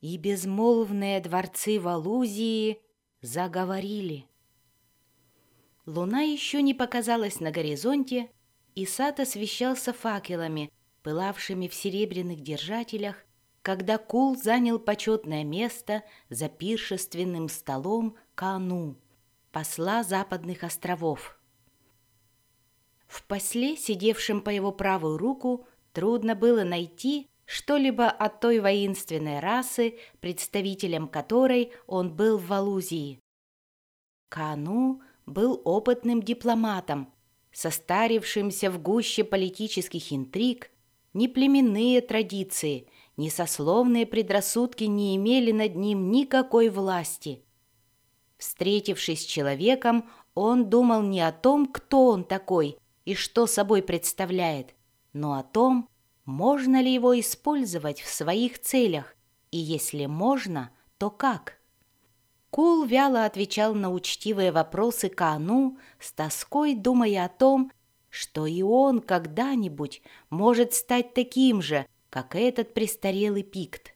и безмолвные дворцы Валузии заговорили. Луна еще не показалась на горизонте, и сад освещался факелами, пылавшими в серебряных держателях, когда Кул занял почетное место за пиршественным столом Кану, посла западных островов. В после, сидевшем по его правую руку, трудно было найти что-либо от той воинственной расы, представителем которой он был в Валузии. Кану был опытным дипломатом, состарившимся в гуще политических интриг, ни племенные традиции, ни сословные предрассудки не имели над ним никакой власти. Встретившись с человеком, он думал не о том, кто он такой и что собой представляет, но о том, можно ли его использовать в своих целях, и если можно, то как. Кул вяло отвечал на учтивые вопросы Каану, с тоской думая о том, что и он когда-нибудь может стать таким же, как этот престарелый пикт.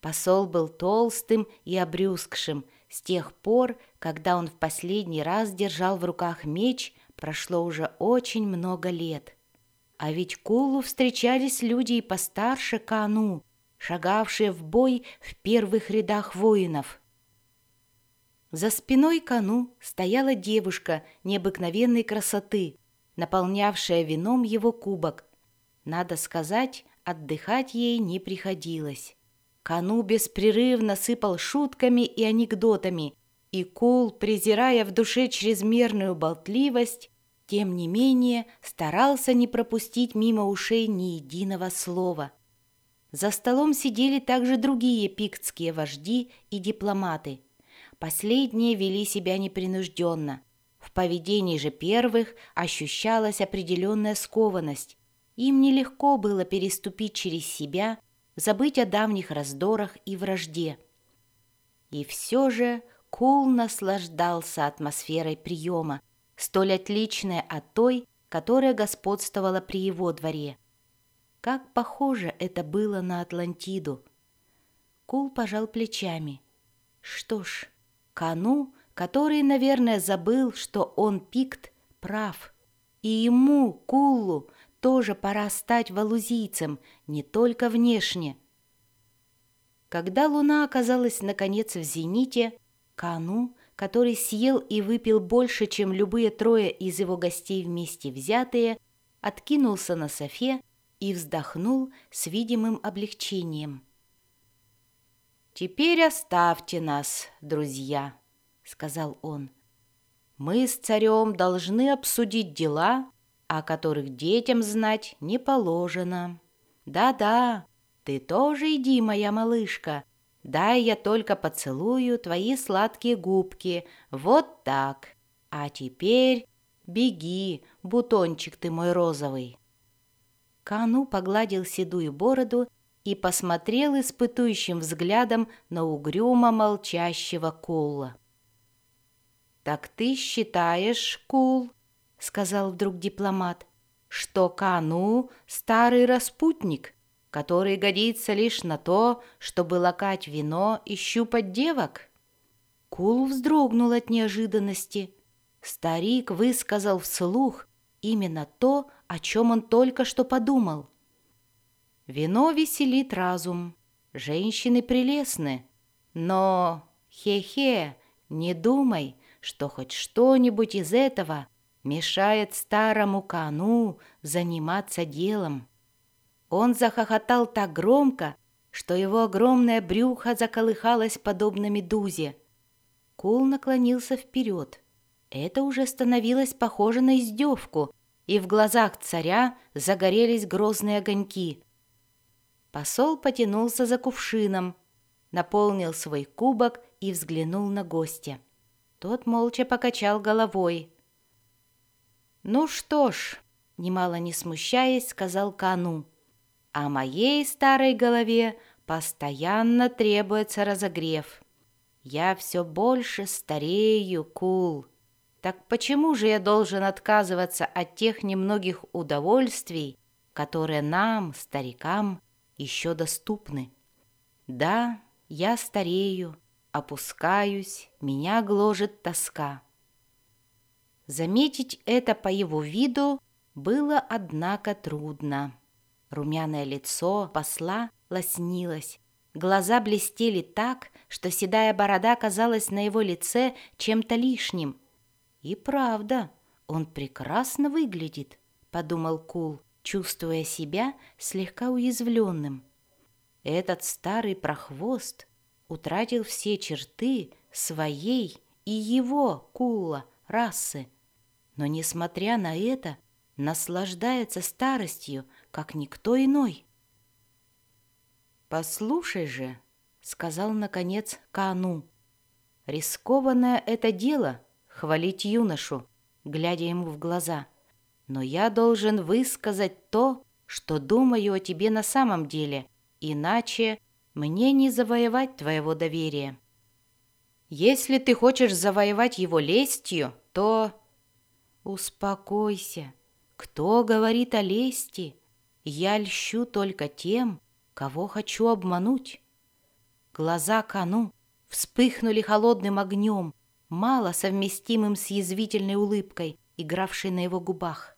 Посол был толстым и обрюзгшим. С тех пор, когда он в последний раз держал в руках меч, прошло уже очень много лет. А ведь Кулу встречались люди и постарше Кану, шагавшие в бой в первых рядах воинов. За спиной Кану стояла девушка необыкновенной красоты, наполнявшая вином его кубок. Надо сказать, отдыхать ей не приходилось. Кану беспрерывно сыпал шутками и анекдотами, и Кул, презирая в душе чрезмерную болтливость, тем не менее старался не пропустить мимо ушей ни единого слова. За столом сидели также другие пиктские вожди и дипломаты. Последние вели себя непринужденно. В поведении же первых ощущалась определенная скованность. Им нелегко было переступить через себя, забыть о давних раздорах и вражде. И все же Кул наслаждался атмосферой приема, столь отличная от той, которая господствовала при его дворе. Как похоже это было на Атлантиду. Кул пожал плечами. Что ж, Кану, который, наверное, забыл, что он пикт, прав. И ему, Кулу, тоже пора стать валузийцем, не только внешне. Когда луна оказалась наконец в зените, Кану который съел и выпил больше, чем любые трое из его гостей вместе взятые, откинулся на софе и вздохнул с видимым облегчением. «Теперь оставьте нас, друзья», — сказал он. «Мы с царем должны обсудить дела, о которых детям знать не положено. Да-да, ты тоже иди, моя малышка, Дай я только поцелую твои сладкие губки. Вот так. А теперь беги, бутончик ты мой розовый». Кану погладил седую бороду и посмотрел испытующим взглядом на угрюмо молчащего Кула. «Так ты считаешь, Кул, — сказал вдруг дипломат, — что Кану — старый распутник, который годится лишь на то, чтобы лакать вино и щупать девок? Кул вздрогнул от неожиданности. Старик высказал вслух именно то, о чем он только что подумал. Вино веселит разум, женщины прелестны, но, хе-хе, не думай, что хоть что-нибудь из этого мешает старому кану заниматься делом. Он захохотал так громко, что его огромное брюхо заколыхалось подобно медузе. Кул наклонился вперед. Это уже становилось похоже на издевку, и в глазах царя загорелись грозные огоньки. Посол потянулся за кувшином, наполнил свой кубок и взглянул на гостя. Тот молча покачал головой. «Ну что ж», — немало не смущаясь, сказал Кану, — а моей старой голове постоянно требуется разогрев. Я все больше старею, Кул. Так почему же я должен отказываться от тех немногих удовольствий, которые нам, старикам, еще доступны? Да, я старею, опускаюсь, меня гложет тоска. Заметить это по его виду было, однако, трудно. Румяное лицо посла лоснилось, глаза блестели так, что седая борода казалась на его лице чем-то лишним. И правда, он прекрасно выглядит, подумал Кул, чувствуя себя слегка уязвленным. Этот старый прохвост утратил все черты своей и его, Кула, расы, но, несмотря на это, наслаждается старостью, как никто иной. «Послушай же», — сказал, наконец, Кану, — «рискованное это дело — хвалить юношу, глядя ему в глаза, но я должен высказать то, что думаю о тебе на самом деле, иначе мне не завоевать твоего доверия. Если ты хочешь завоевать его лестью, то... Успокойся. Кто говорит о лести? Я льщу только тем, кого хочу обмануть. Глаза Кану вспыхнули холодным огнем, мало совместимым с язвительной улыбкой, игравшей на его губах.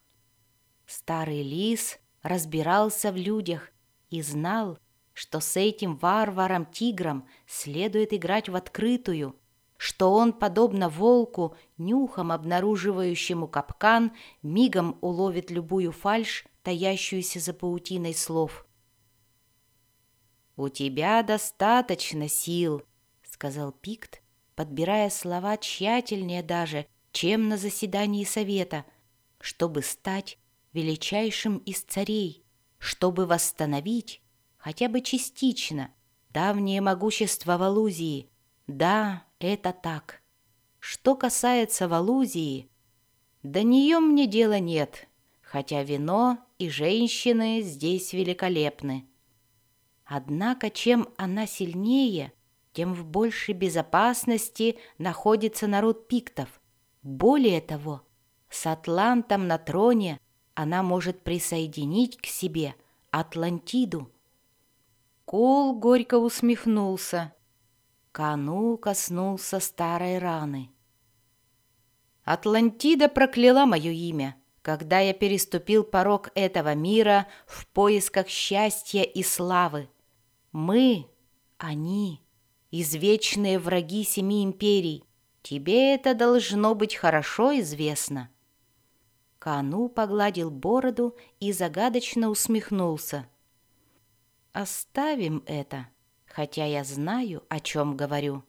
Старый лис разбирался в людях и знал, что с этим варваром-тигром следует играть в открытую, что он, подобно волку, нюхом обнаруживающему капкан, мигом уловит любую фальшь, таящуюся за паутиной слов. «У тебя достаточно сил», — сказал Пикт, подбирая слова тщательнее даже, чем на заседании совета, чтобы стать величайшим из царей, чтобы восстановить, хотя бы частично, давнее могущество Валузии. Да, это так. Что касается Валузии, до нее мне дела нет, хотя вино и женщины здесь великолепны. Однако, чем она сильнее, тем в большей безопасности находится народ пиктов. Более того, с Атлантом на троне она может присоединить к себе Атлантиду. Кул горько усмехнулся. Кану коснулся старой раны. Атлантида прокляла мое имя, когда я переступил порог этого мира в поисках счастья и славы. Мы, они, извечные враги семи империй. Тебе это должно быть хорошо известно. Кану погладил бороду и загадочно усмехнулся. Оставим это, хотя я знаю, о чем говорю.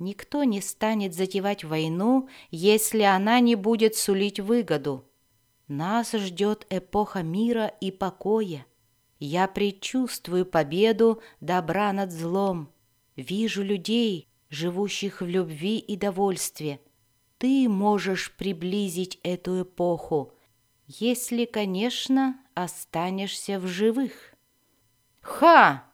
Никто не станет затевать войну, если она не будет сулить выгоду. Нас ждет эпоха мира и покоя. Я предчувствую победу добра над злом. Вижу людей, живущих в любви и довольстве. Ты можешь приблизить эту эпоху, если, конечно, останешься в живых. «Ха!»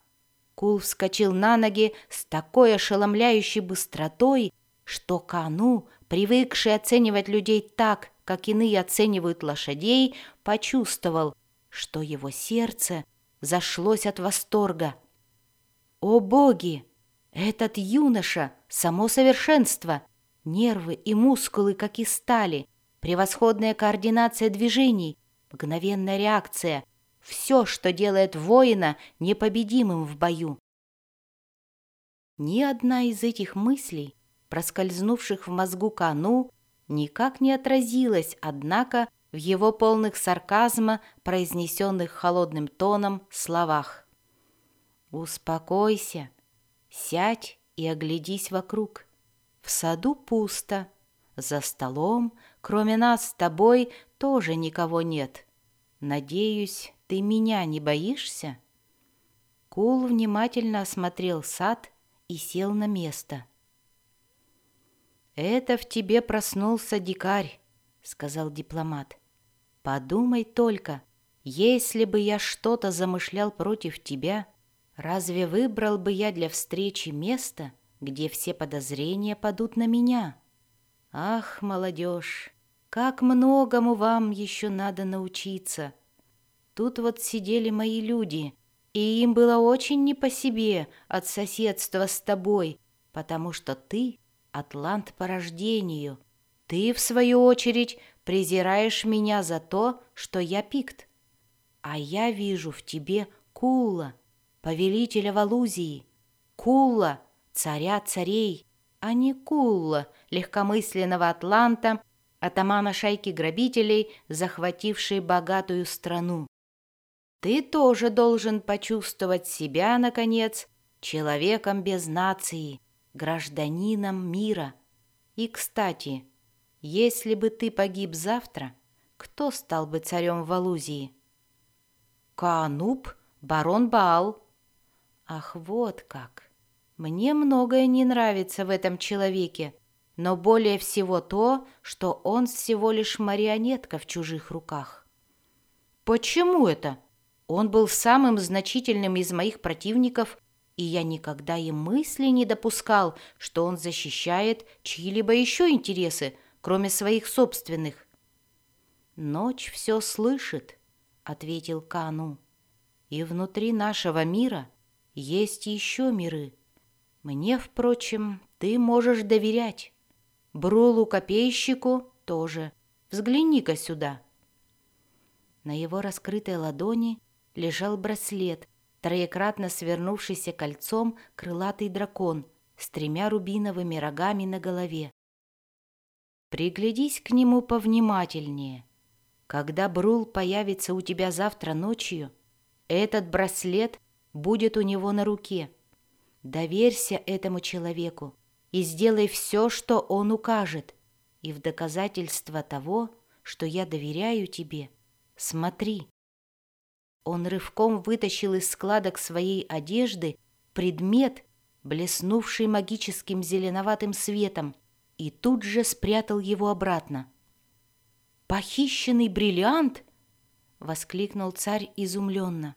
Кул вскочил на ноги с такой ошеломляющей быстротой, что Кану, привыкший оценивать людей так, как иные оценивают лошадей, почувствовал, что его сердце — зашлось от восторга. О боги! Этот юноша — само совершенство, нервы и мускулы, как и стали, превосходная координация движений, мгновенная реакция — все, что делает воина непобедимым в бою. Ни одна из этих мыслей, проскользнувших в мозгу Кану, никак не отразилась, однако, в его полных сарказма, произнесенных холодным тоном, словах. «Успокойся, сядь и оглядись вокруг. В саду пусто, за столом, кроме нас с тобой, тоже никого нет. Надеюсь, ты меня не боишься?» Кул внимательно осмотрел сад и сел на место. «Это в тебе проснулся дикарь», — сказал дипломат. Подумай только, если бы я что-то замышлял против тебя, разве выбрал бы я для встречи место, где все подозрения падут на меня? Ах, молодежь, как многому вам еще надо научиться. Тут вот сидели мои люди, И им было очень не по себе от соседства с тобой, потому что ты — атлант по рождению. Ты, в свою очередь, презираешь меня за то, что я пикт. А я вижу в тебе Кулла, повелителя Валузии, Кулла, царя царей, а не Кулла, легкомысленного атланта, атамана шайки грабителей, захватившей богатую страну. Ты тоже должен почувствовать себя, наконец, человеком без нации, гражданином мира. И, кстати, если бы ты погиб завтра, кто стал бы царем в Алузии? Каануб, барон Баал. Ах, вот как! Мне многое не нравится в этом человеке, но более всего то, что он всего лишь марионетка в чужих руках. Почему это? Он был самым значительным из моих противников, и я никогда и мысли не допускал, что он защищает чьи-либо еще интересы, кроме своих собственных. «Ночь все слышит», — ответил Кану. «И внутри нашего мира есть еще миры. Мне, впрочем, ты можешь доверять. Брулу-копейщику тоже. Взгляни-ка сюда». На его раскрытой ладони лежал браслет, троекратно свернувшийся кольцом крылатый дракон с тремя рубиновыми рогами на голове. Приглядись к нему повнимательнее. Когда Брул появится у тебя завтра ночью, этот браслет будет у него на руке. Доверься этому человеку и сделай все, что он укажет. И в доказательство того, что я доверяю тебе, смотри. Он рывком вытащил из складок своей одежды предмет, блеснувший магическим зеленоватым светом, и тут же спрятал его обратно. «Похищенный бриллиант!» — воскликнул царь изумленно.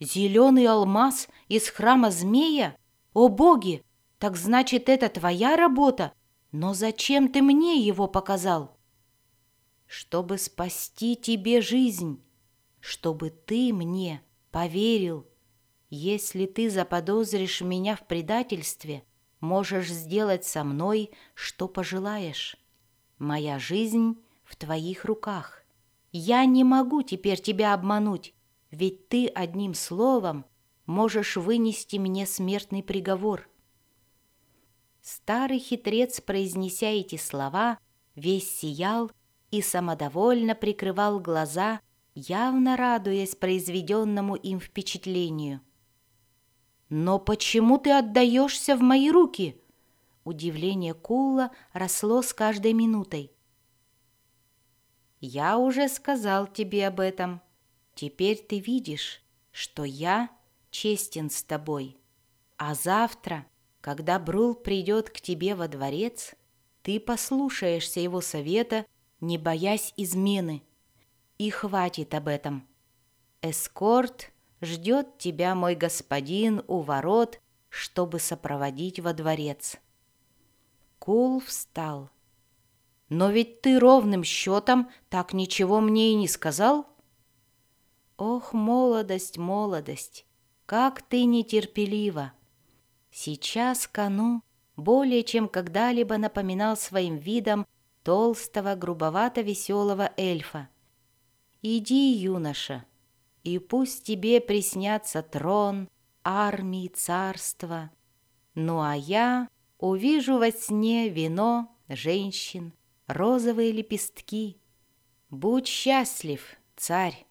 «Зеленый алмаз из храма змея? О боги! Так значит, это твоя работа? Но зачем ты мне его показал?» «Чтобы спасти тебе жизнь!» Чтобы ты мне поверил. Если ты заподозришь меня в предательстве, можешь сделать со мной, что пожелаешь. Моя жизнь в твоих руках. Я не могу теперь тебя обмануть, ведь ты одним словом можешь вынести мне смертный приговор. Старый хитрец, произнеся эти слова, весь сиял и самодовольно прикрывал глаза, явно радуясь произведенному им впечатлению. «Но почему ты отдаешься в мои руки?» Удивление Кулла росло с каждой минутой. «Я уже сказал тебе об этом. Теперь ты видишь, что я честен с тобой. А завтра, когда Брул придет к тебе во дворец, ты послушаешься его совета, не боясь измены». И хватит об этом. Эскорт ждет тебя, мой господин, у ворот, чтобы сопроводить во дворец. Кул встал. Но ведь ты ровным счетом так ничего мне и не сказал? Ох, молодость, молодость, как ты нетерпелива! Сейчас Кану более чем когда-либо напоминал своим видом толстого, грубовато-веселого эльфа, Иди, юноша, и пусть тебе приснятся трон, армии, царства. Ну а я увижу во сне вино, женщин, розовые лепестки. Будь счастлив, царь.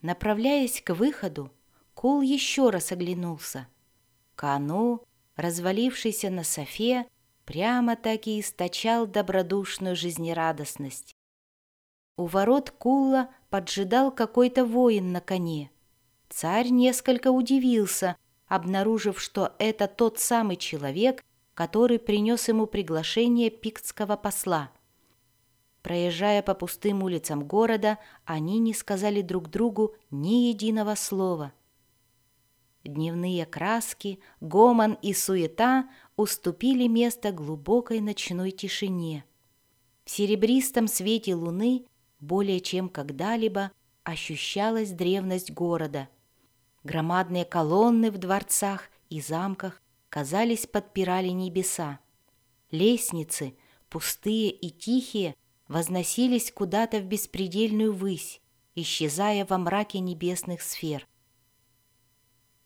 Направляясь к выходу, Кул еще раз оглянулся. Кану, развалившийся на софе, прямо-таки источал добродушную жизнерадостность. У ворот Кулла поджидал какой-то воин на коне. Царь несколько удивился, обнаружив, что это тот самый человек, который принес ему приглашение пиктского посла. Проезжая по пустым улицам города, они не сказали друг другу ни единого слова. Дневные краски, гомон и суета уступили место глубокой ночной тишине. В серебристом свете луны более чем когда-либо ощущалась древность города. Громадные колонны в дворцах и замках, казались, подпирали небеса. Лестницы, пустые и тихие, возносились куда-то в беспредельную высь, исчезая во мраке небесных сфер.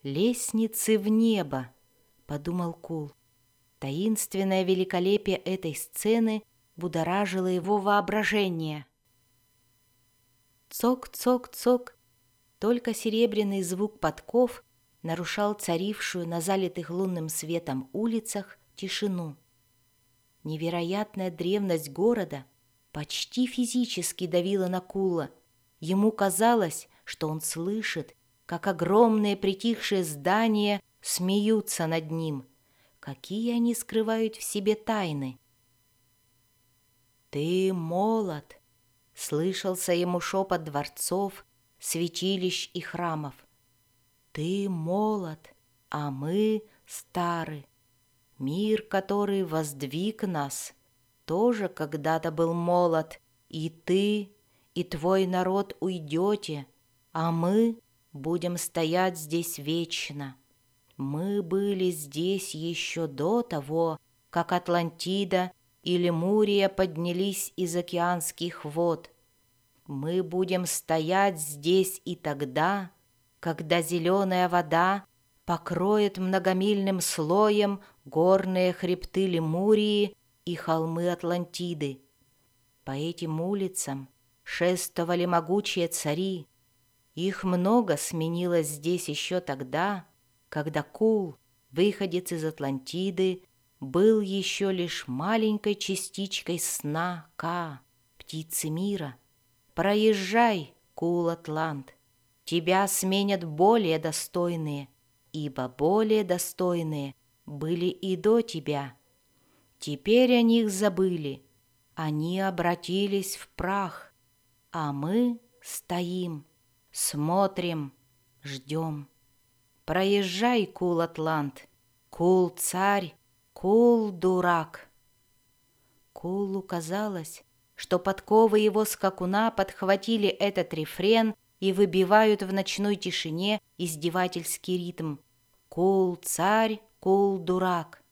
«Лестницы в небо», — подумал Кул. Таинственное великолепие этой сцены будоражило его воображение. Цок-цок-цок, только серебряный звук подков нарушал царившую на залитых лунным светом улицах тишину. Невероятная древность города почти физически давила на Кула. Ему казалось, что он слышит, как огромные притихшие здания смеются над ним. Какие они скрывают в себе тайны? «Ты молод!» — слышался ему шепот дворцов, святилищ и храмов. «Ты молод, а мы стары. Мир, который воздвиг нас, тоже когда-то был молод, и ты, и твой народ уйдете, а мы будем стоять здесь вечно. Мы были здесь еще до того, как Атлантида и Лемурия поднялись из океанских вод. Мы будем стоять здесь и тогда, когда зеленая вода покроет многомильным слоем горные хребты Лемурии и холмы Атлантиды. По этим улицам шествовали могучие цари, их много сменилось здесь еще тогда, когда Кул, выходец из Атлантиды, был еще лишь маленькой частичкой сна Ка, птицы мира. Проезжай, Кул-Атлант, тебя сменят более достойные, ибо более достойные были и до тебя. Теперь о них забыли, они обратились в прах, а мы стоим — Смотрим, ждем. Проезжай, Кул-Атлант, Кул-Царь, Кул-Дурак. Кулу казалось, что подковы его скакуна подхватили этот рефрен и выбивают в ночной тишине издевательский ритм. Кул-царь, кул-дурак.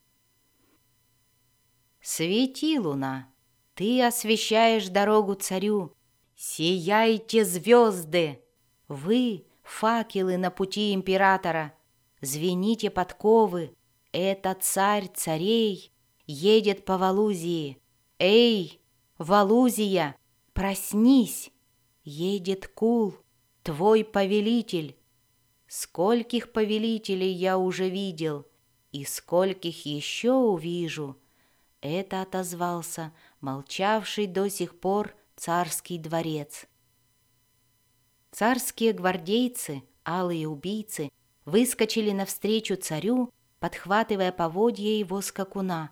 Свети, луна, ты освещаешь дорогу царю. Сияйте, звезды! Вы — факелы на пути императора. Звените подковы. Это царь царей едет по Валузии. Эй, Валузия, проснись! Едет Кул, твой повелитель. Скольких повелителей я уже видел, и скольких еще увижу. Это отозвался молчавший до сих пор царский дворец. Царские гвардейцы, алые убийцы, выскочили навстречу царю, подхватывая поводья его скакуна.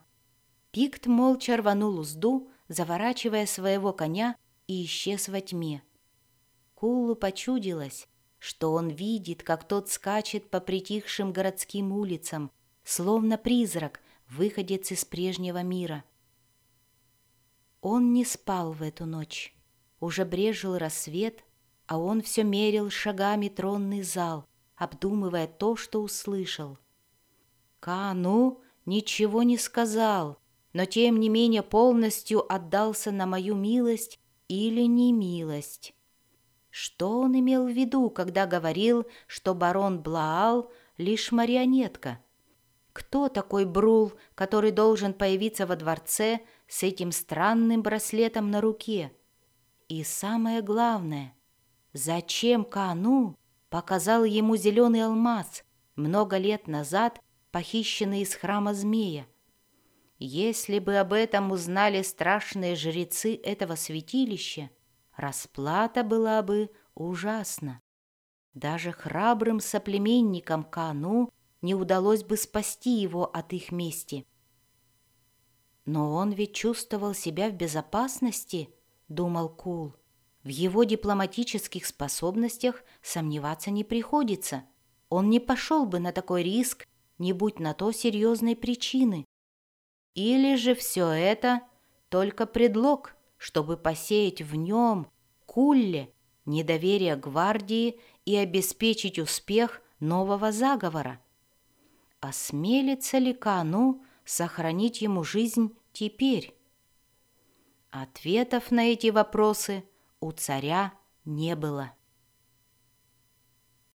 Пикт молча рванул узду, заворачивая своего коня и исчез во тьме. Кулу почудилось, что он видит, как тот скачет по притихшим городским улицам, словно призрак, выходец из прежнего мира. Он не спал в эту ночь. Уже брежил рассвет, а он все мерил шагами тронный зал, обдумывая то, что услышал. Кану ничего не сказал, но тем не менее полностью отдался на мою милость или немилость. Что он имел в виду, когда говорил, что барон Блаал лишь марионетка? Кто такой Брул, который должен появиться во дворце с этим странным браслетом на руке? И самое главное, Зачем Кану показал ему зеленый алмаз, много лет назад похищенный из храма змея? Если бы об этом узнали страшные жрецы этого святилища, расплата была бы ужасна. Даже храбрым соплеменникам Кану не удалось бы спасти его от их мести. Но он ведь чувствовал себя в безопасности, думал Кул. В его дипломатических способностях сомневаться не приходится. Он не пошел бы на такой риск, не будь на то серьезной причины. Или же все это только предлог, чтобы посеять в нем, Кулле, недоверие гвардии и обеспечить успех нового заговора. Осмелится ли Кану сохранить ему жизнь теперь? Ответов на эти вопросы у царя не было.